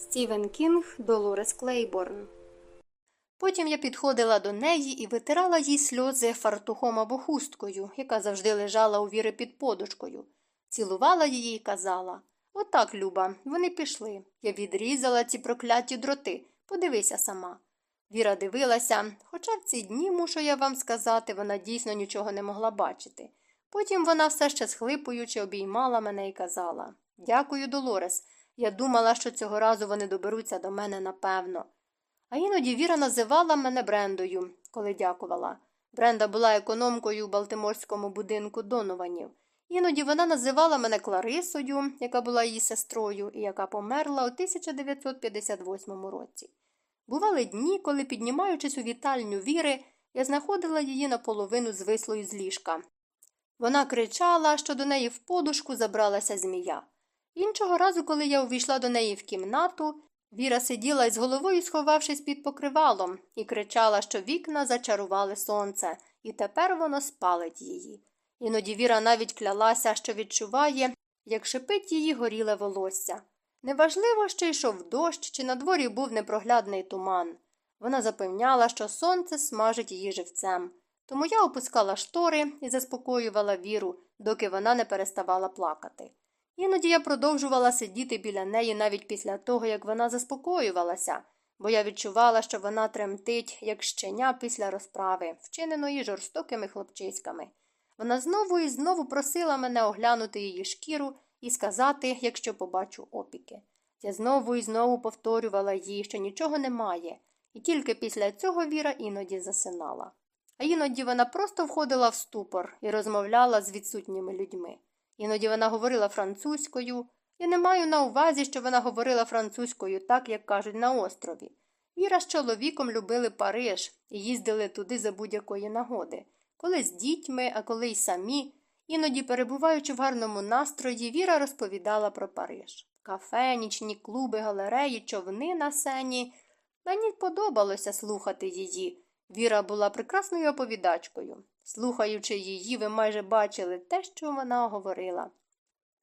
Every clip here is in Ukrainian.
Стівен Кінг Долорес Клейборн. Потім я підходила до неї і витирала їй сльози фартухом або хусткою, яка завжди лежала у віри під подушкою. Цілувала її і казала Отак, Люба, вони пішли. Я відрізала ці прокляті дроти. Подивися сама. Віра дивилася, хоча в ці дні, мушу я вам сказати, вона дійсно нічого не могла бачити. Потім вона все ще схлипуючи обіймала мене і казала Дякую, Долорес. Я думала, що цього разу вони доберуться до мене напевно. А іноді Віра називала мене Брендою, коли дякувала. Бренда була економкою у Балтиморському будинку Донованів. Іноді вона називала мене Кларисою, яка була її сестрою і яка померла у 1958 році. Бували дні, коли, піднімаючись у вітальню Віри, я знаходила її наполовину звислою з ліжка. Вона кричала, що до неї в подушку забралася змія. Іншого разу, коли я увійшла до неї в кімнату, Віра сиділа із головою, сховавшись під покривалом, і кричала, що вікна зачарували сонце, і тепер воно спалить її. Іноді Віра навіть клялася, що відчуває, як шипить її горіле волосся. Неважливо, що йшов дощ, чи на дворі був непроглядний туман. Вона запевняла, що сонце смажить її живцем. Тому я опускала штори і заспокоювала віру, доки вона не переставала плакати. Іноді я продовжувала сидіти біля неї навіть після того, як вона заспокоювалася, бо я відчувала, що вона тремтить, як щеня після розправи, вчиненої жорстокими хлопчиськами. Вона знову і знову просила мене оглянути її шкіру і сказати, якщо побачу опіки. Я знову і знову повторювала їй, що нічого немає, і тільки після цього Віра іноді засинала. А іноді вона просто входила в ступор і розмовляла з відсутніми людьми. Іноді вона говорила французькою. Я не маю на увазі, що вона говорила французькою так, як кажуть на острові. Віра з чоловіком любили Париж і їздили туди за будь-якої нагоди, коли з дітьми, а коли й самі. Іноді, перебуваючи в гарному настрої, Віра розповідала про Париж. Кафе, нічні клуби, галереї, човни на сені. Мені подобалося слухати її. Віра була прекрасною оповідачкою. Слухаючи її, ви майже бачили те, що вона говорила.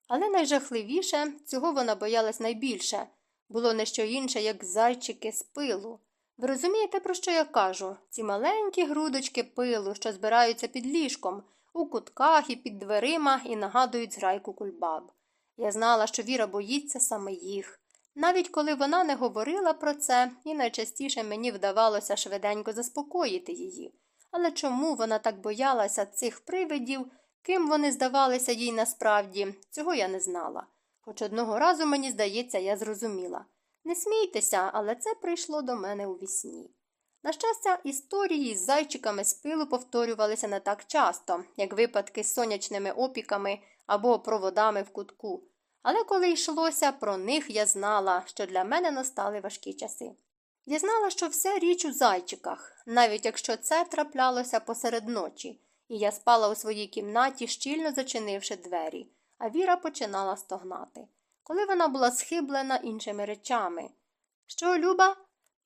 Але найжахливіше цього вона боялась найбільше було не що інше, як зайчики з пилу. Ви розумієте, про що я кажу? Ці маленькі грудочки пилу, що збираються під ліжком, у кутках і під дверима і нагадують зграйку кульбаб. Я знала, що Віра боїться саме їх. Навіть коли вона не говорила про це, і найчастіше мені вдавалося швиденько заспокоїти її. Але чому вона так боялася цих привидів, ким вони здавалися їй насправді, цього я не знала. Хоч одного разу, мені здається, я зрозуміла. Не смійтеся, але це прийшло до мене у вісні. На щастя, історії з зайчиками з пилу повторювалися не так часто, як випадки з сонячними опіками або проводами в кутку. Але коли йшлося про них, я знала, що для мене настали важкі часи. Я знала, що все річ у зайчиках, навіть якщо це траплялося посеред ночі, і я спала у своїй кімнаті, щільно зачинивши двері, а Віра починала стогнати. Коли вона була схиблена іншими речами. Що, Люба?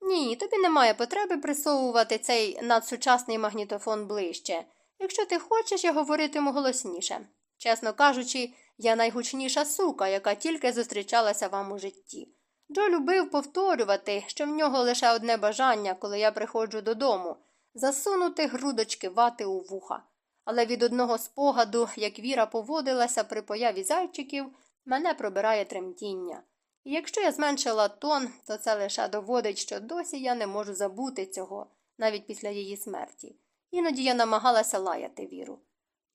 Ні, тобі немає потреби присовувати цей надсучасний магнітофон ближче. Якщо ти хочеш, я говоритиму голосніше. Чесно кажучи, я найгучніша сука, яка тільки зустрічалася вам у житті. Джо любив повторювати, що в нього лише одне бажання, коли я приходжу додому засунути грудочки вати у вуха. Але від одного спогаду, як Віра поводилася при появі зайчиків, мене пробирає тремтіння. І якщо я зменшила тон, то це лише доводить, що досі я не можу забути цього, навіть після її смерті. Іноді я намагалася лаяти Віру.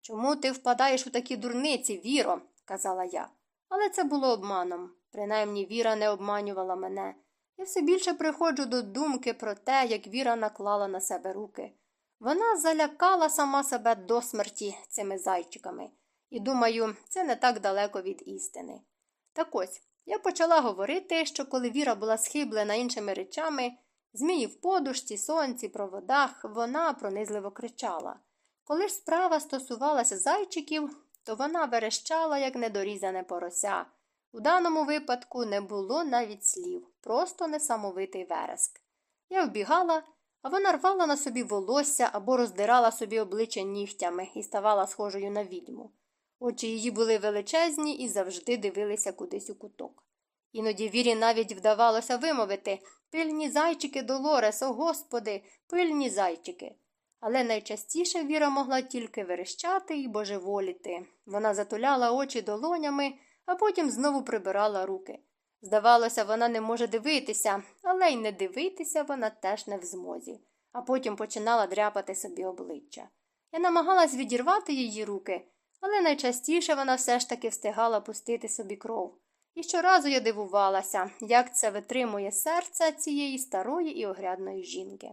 Чому ти впадаєш у такі дурниці, Віро? казала я. Але це було обманом. Принаймні Віра не обманювала мене. Я все більше приходжу до думки про те, як Віра наклала на себе руки. Вона залякала сама себе до смерті цими зайчиками, і думаю, це не так далеко від істини. Так ось я почала говорити, що коли Віра була схиблена іншими речами, змії в подушці, сонці, проводах, вона пронизливо кричала. Коли ж справа стосувалася зайчиків, то вона верещала, як недорізане порося. У даному випадку не було навіть слів, просто несамовитий вереск. Я вбігала, а вона рвала на собі волосся або роздирала собі обличчя нігтями і ставала схожою на відьму. Очі її були величезні і завжди дивилися кудись у куток. Іноді вірі навіть вдавалося вимовити пильні зайчики, Долорес, о господи, пильні зайчики. Але найчастіше Віра могла тільки верещати і божеволіти. Вона затуляла очі долонями, а потім знову прибирала руки. Здавалося, вона не може дивитися, але й не дивитися вона теж не в змозі, а потім починала дряпати собі обличчя. Я намагалась відірвати її руки, але найчастіше вона все ж таки встигала пустити собі кров. І щоразу я дивувалася, як це витримує серце цієї старої і огрядної жінки.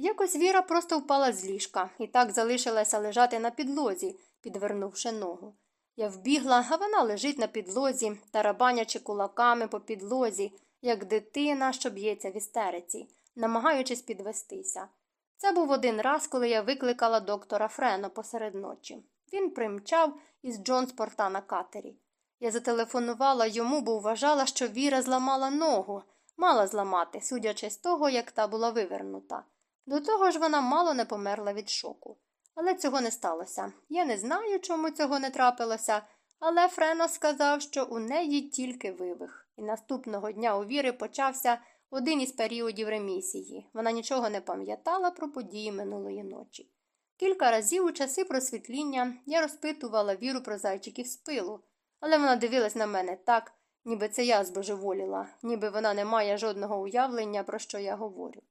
Якось Віра просто впала з ліжка і так залишилася лежати на підлозі, підвернувши ногу. Я вбігла, а вона лежить на підлозі, тарабанячи кулаками по підлозі, як дитина, що б'ється в істериці, намагаючись підвестися. Це був один раз, коли я викликала доктора Френо посеред ночі. Він примчав із Джонспорта на катері. Я зателефонувала йому, бо вважала, що Віра зламала ногу, мала зламати, судячи з того, як та була вивернута. До того ж вона мало не померла від шоку. Але цього не сталося. Я не знаю, чому цього не трапилося, але Френо сказав, що у неї тільки вивих. І наступного дня у Віри почався один із періодів ремісії. Вона нічого не пам'ятала про події минулої ночі. Кілька разів у часи просвітління я розпитувала Віру про зайчиків з пилу, але вона дивилась на мене так, ніби це я збожеволіла, ніби вона не має жодного уявлення, про що я говорю.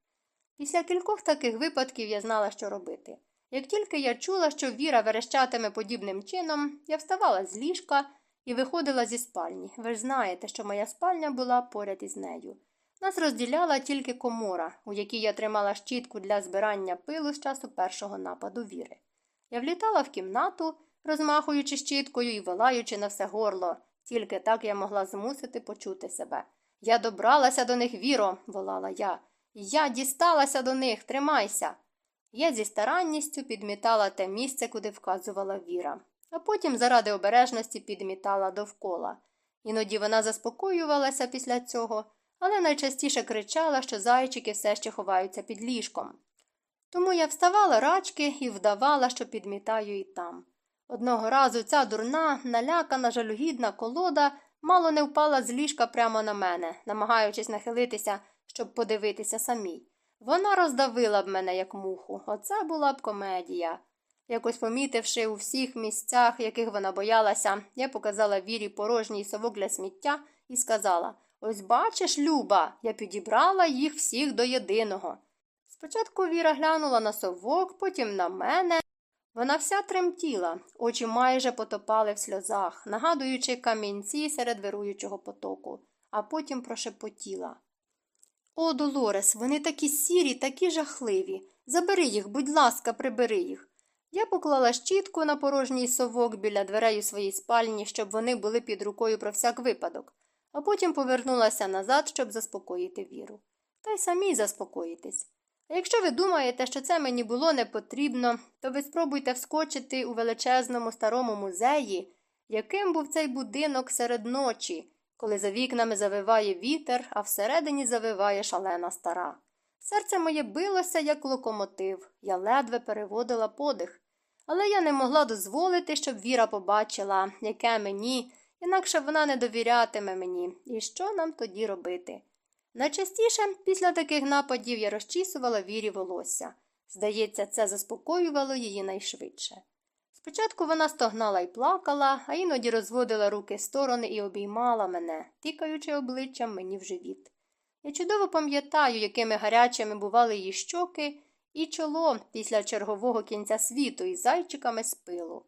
Після кількох таких випадків я знала, що робити. Як тільки я чула, що Віра верещатиме подібним чином, я вставала з ліжка і виходила зі спальні. Ви ж знаєте, що моя спальня була поряд із нею. Нас розділяла тільки комора, у якій я тримала щітку для збирання пилу з часу першого нападу віри. Я влітала в кімнату, розмахуючи щіткою і волаючи на все горло, тільки так я могла змусити почути себе. Я добралася до них, віро, волала я. Я дісталася до них, тримайся. Я зі старанністю підмітала те місце, куди вказувала Віра, а потім, заради обережності, підмітала довкола. Іноді вона заспокоювалася після цього, але найчастіше кричала, що зайчики все ще ховаються під ліжком. Тому я вставала рачки і вдавала, що підмітаю і там. Одного разу ця дурна, налякана, жалюгідна колода мало не впала з ліжка прямо на мене, намагаючись нахилитися, щоб подивитися самій. Вона роздавила б мене, як муху. Оце була б комедія. Якось помітивши у всіх місцях, яких вона боялася, я показала вірі порожній совок для сміття і сказала Ось бачиш, Люба, я підібрала їх всіх до єдиного. Спочатку Віра глянула на совок, потім на мене. Вона вся тремтіла, очі майже потопали в сльозах, нагадуючи камінці серед вируючого потоку, а потім прошепотіла. О, Долорес, вони такі сірі, такі жахливі. Забери їх, будь ласка, прибери їх. Я поклала щітку на порожній совок біля дверей у своїй спальні, щоб вони були під рукою про всяк випадок, а потім повернулася назад, щоб заспокоїти віру. Та й самій заспокоїтесь. А якщо ви думаєте, що це мені було не потрібно, то ви спробуйте вскочити у величезному старому музеї, яким був цей будинок серед ночі коли за вікнами завиває вітер, а всередині завиває шалена стара. Серце моє билося, як локомотив, я ледве переводила подих. Але я не могла дозволити, щоб Віра побачила, яке мені, інакше вона не довірятиме мені, і що нам тоді робити. Найчастіше після таких нападів я розчісувала вірі волосся. Здається, це заспокоювало її найшвидше. Спочатку вона стогнала і плакала, а іноді розводила руки сторони і обіймала мене, тикаючи обличчям мені в живіт. Я чудово пам'ятаю, якими гарячими бували її щоки і чоло після чергового кінця світу із зайчиками з пилу.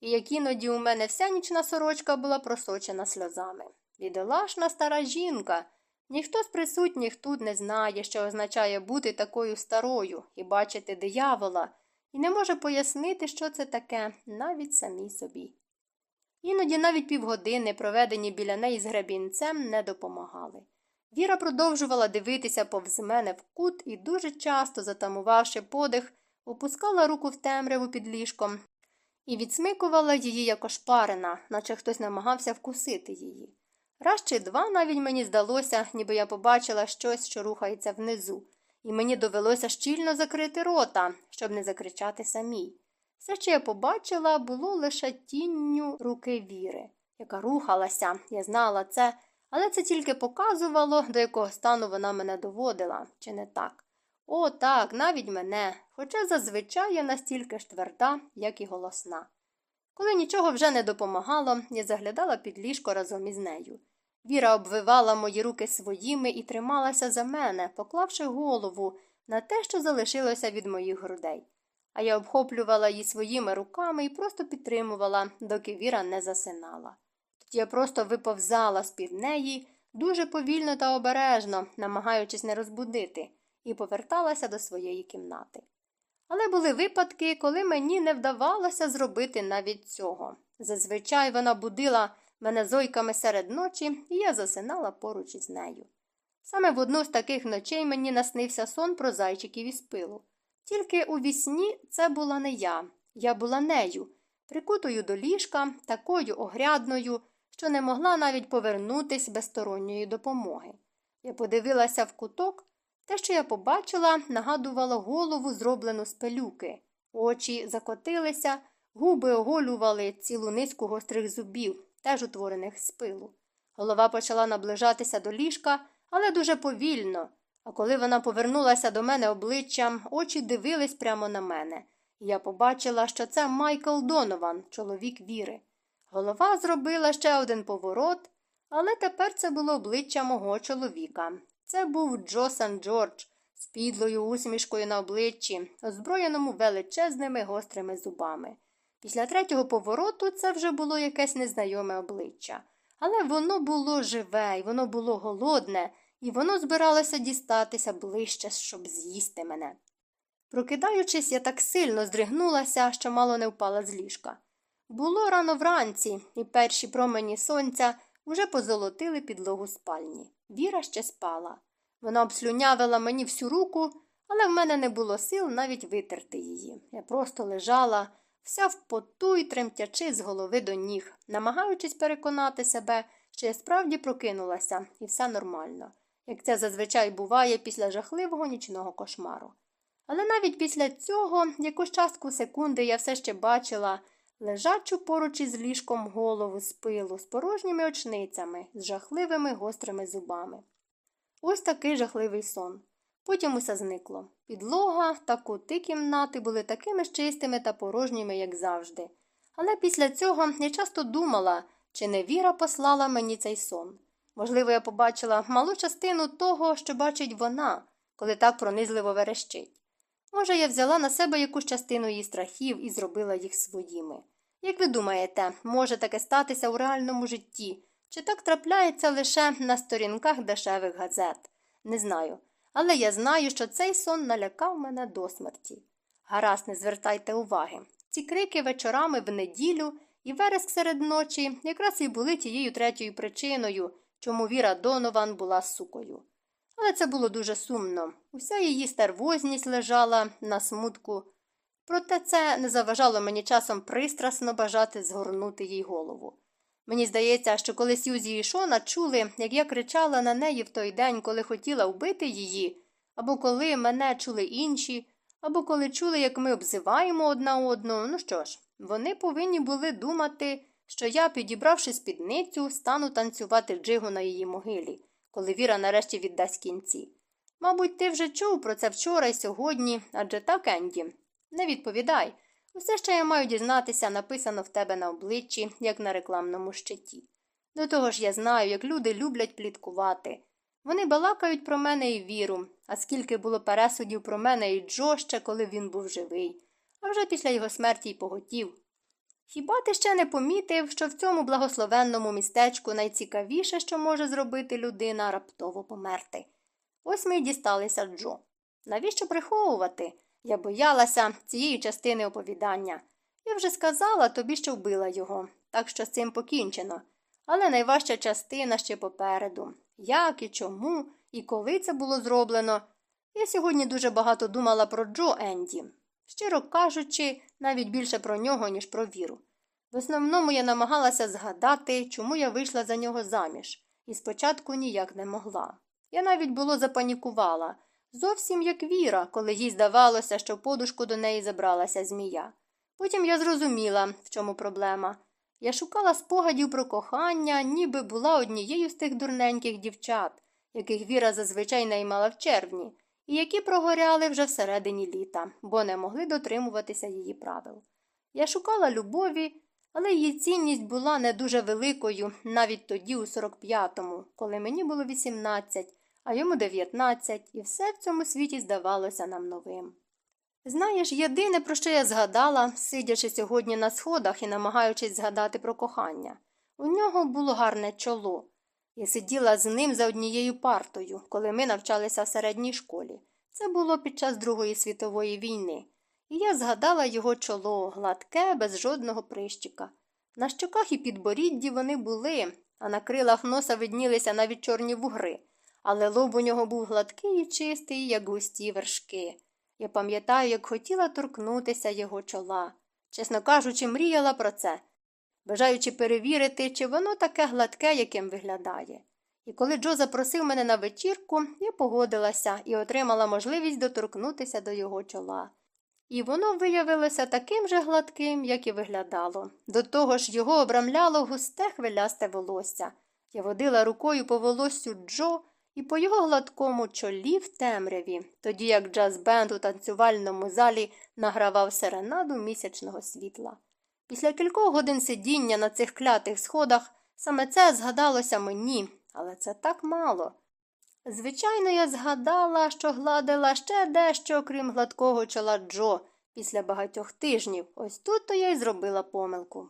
І як іноді у мене вся нічна сорочка була просочена сльозами. Відолашна стара жінка. Ніхто з присутніх тут не знає, що означає бути такою старою і бачити диявола і не може пояснити, що це таке, навіть самій собі. Іноді навіть півгодини, проведені біля неї з гребінцем, не допомагали. Віра продовжувала дивитися повз мене в кут і дуже часто, затамувавши подих, опускала руку в темряву під ліжком і відсмикувала її як ошпарена, наче хтось намагався вкусити її. Раз чи два навіть мені здалося, ніби я побачила щось, що рухається внизу, і мені довелося щільно закрити рота, щоб не закричати самій. Все, що я побачила, було лише тінню руки віри, яка рухалася, я знала це, Але це тільки показувало, до якого стану вона мене доводила, чи не так? О, так, навіть мене, хоча зазвичай я настільки ж тверда, як і голосна. Коли нічого вже не допомагало, я заглядала під ліжко разом із нею. Віра обвивала мої руки своїми і трималася за мене, поклавши голову на те, що залишилося від моїх грудей. А я обхоплювала її своїми руками і просто підтримувала, доки Віра не засинала. Тоді я просто виповзала з під неї дуже повільно та обережно, намагаючись не розбудити, і поверталася до своєї кімнати. Але були випадки, коли мені не вдавалося зробити навіть цього. Зазвичай вона будила мене зойками серед ночі, і я засинала поруч із нею. Саме в одну з таких ночей мені наснився сон про зайчиків із пилу. Тільки у вісні це була не я, я була нею, прикутою до ліжка, такою огрядною, що не могла навіть повернутись без сторонньої допомоги. Я подивилася в куток, те, що я побачила, нагадувало голову, зроблену з пилюки. Очі закотилися, губи оголювали цілу низку гострих зубів, теж утворених з пилу. Голова почала наближатися до ліжка, але дуже повільно. А коли вона повернулася до мене обличчям, очі дивились прямо на мене. Я побачила, що це Майкл Донован, чоловік віри. Голова зробила ще один поворот, але тепер це було обличчя мого чоловіка. Це був Джо Сан Джордж з підлою усмішкою на обличчі, озброєному величезними гострими зубами. Після третього повороту це вже було якесь незнайоме обличчя. Але воно було живе, і воно було голодне, і воно збиралося дістатися ближче, щоб з'їсти мене. Прокидаючись, я так сильно здригнулася, що мало не впала з ліжка. Було рано вранці, і перші промені сонця уже позолотили підлогу спальні. Віра ще спала. Вона обслюнявила мені всю руку, але в мене не було сил навіть витерти її. Я просто лежала, вся в поту й тремтячи з голови до ніг, намагаючись переконати себе, що я справді прокинулася, і все нормально, як це зазвичай буває після жахливого нічного кошмару. Але навіть після цього, якусь частку секунди я все ще бачила лежачу поруч із ліжком голову з пилу, з порожніми очницями, з жахливими гострими зубами. Ось такий жахливий сон. Потім усе зникло. Підлога та кути кімнати були такими ж чистими та порожніми, як завжди. Але після цього я часто думала, чи не віра послала мені цей сон. Можливо, я побачила малу частину того, що бачить вона, коли так пронизливо верещить. Може, я взяла на себе якусь частину її страхів і зробила їх своїми. Як ви думаєте, може таке статися у реальному житті? Чи так трапляється лише на сторінках дешевих газет? Не знаю. Але я знаю, що цей сон налякав мене до смерті. Гаразд, не звертайте уваги. Ці крики вечорами в неділю і вереск серед ночі якраз і були тією третьою причиною, чому Віра Донован була сукою. Але це було дуже сумно. Уся її стервозність лежала на смутку. Проте це не заважало мені часом пристрасно бажати згорнути їй голову. Мені здається, що коли Сюзі і Шона чули, як я кричала на неї в той день, коли хотіла вбити її, або коли мене чули інші, або коли чули, як ми обзиваємо одна одну, ну що ж, вони повинні були думати, що я, підібравши спідницю, стану танцювати джигу на її могилі коли Віра нарешті віддасть кінці. Мабуть, ти вже чув про це вчора і сьогодні, адже так, Енді. Не відповідай. Усе, що я маю дізнатися, написано в тебе на обличчі, як на рекламному щиті. До того ж я знаю, як люди люблять пліткувати. Вони балакають про мене і віру, а скільки було пересудів про мене і Джо ще, коли він був живий, а вже після його смерті й поготів. Хіба ти ще не помітив, що в цьому благословенному містечку найцікавіше, що може зробити людина, раптово померти? Ось ми й дісталися Джо. Навіщо приховувати? Я боялася цієї частини оповідання. Я вже сказала тобі, що вбила його, так що з цим покінчено. Але найважча частина ще попереду. Як і чому, і коли це було зроблено. Я сьогодні дуже багато думала про Джо Енді. Щиро кажучи, навіть більше про нього, ніж про віру. В основному я намагалася згадати, чому я вийшла за нього заміж, і спочатку ніяк не могла. Я навіть було запанікувала, зовсім як віра, коли їй здавалося, що подушку до неї забралася змія. Потім я зрозуміла, в чому проблема. Я шукала спогадів про кохання, ніби була однією з тих дурненьких дівчат, яких Віра зазвичай наймала в червні, і які прогоряли вже всередині літа, бо не могли дотримуватися її правил. Я шукала любові, але її цінність була не дуже великою навіть тоді, у 45-му, коли мені було 18, а йому 19, і все в цьому світі здавалося нам новим. Знаєш, єдине, про що я згадала, сидячи сьогодні на сходах і намагаючись згадати про кохання, у нього було гарне чоло. Я сиділа з ним за однією партою, коли ми навчалися в середній школі. Це було під час Другої світової війни, і я згадала його чоло, гладке, без жодного прищика. На щоках і підборідді вони були, а на крилах носа виднілися навіть чорні вугри, але лоб у нього був гладкий і чистий, як густі вершки. Я пам'ятаю, як хотіла торкнутися його чола. Чесно кажучи, мріяла про це, бажаючи перевірити, чи воно таке гладке, яким виглядає. І коли Джо запросив мене на вечірку, я погодилася і отримала можливість доторкнутися до його чола. І воно виявилося таким же гладким, як і виглядало. До того ж його обрамляло густе хвилясте волосся. Я водила рукою по волоссю Джо і по його гладкому чолі в темряві, тоді як джаз-бенд у танцювальному залі награвав серенаду місячного світла. Після кількох годин сидіння на цих клятих сходах саме це згадалося мені, але це так мало. Звичайно, я згадала, що гладила ще дещо, крім гладкого чола Джо, після багатьох тижнів. Ось тут то я й зробила помилку.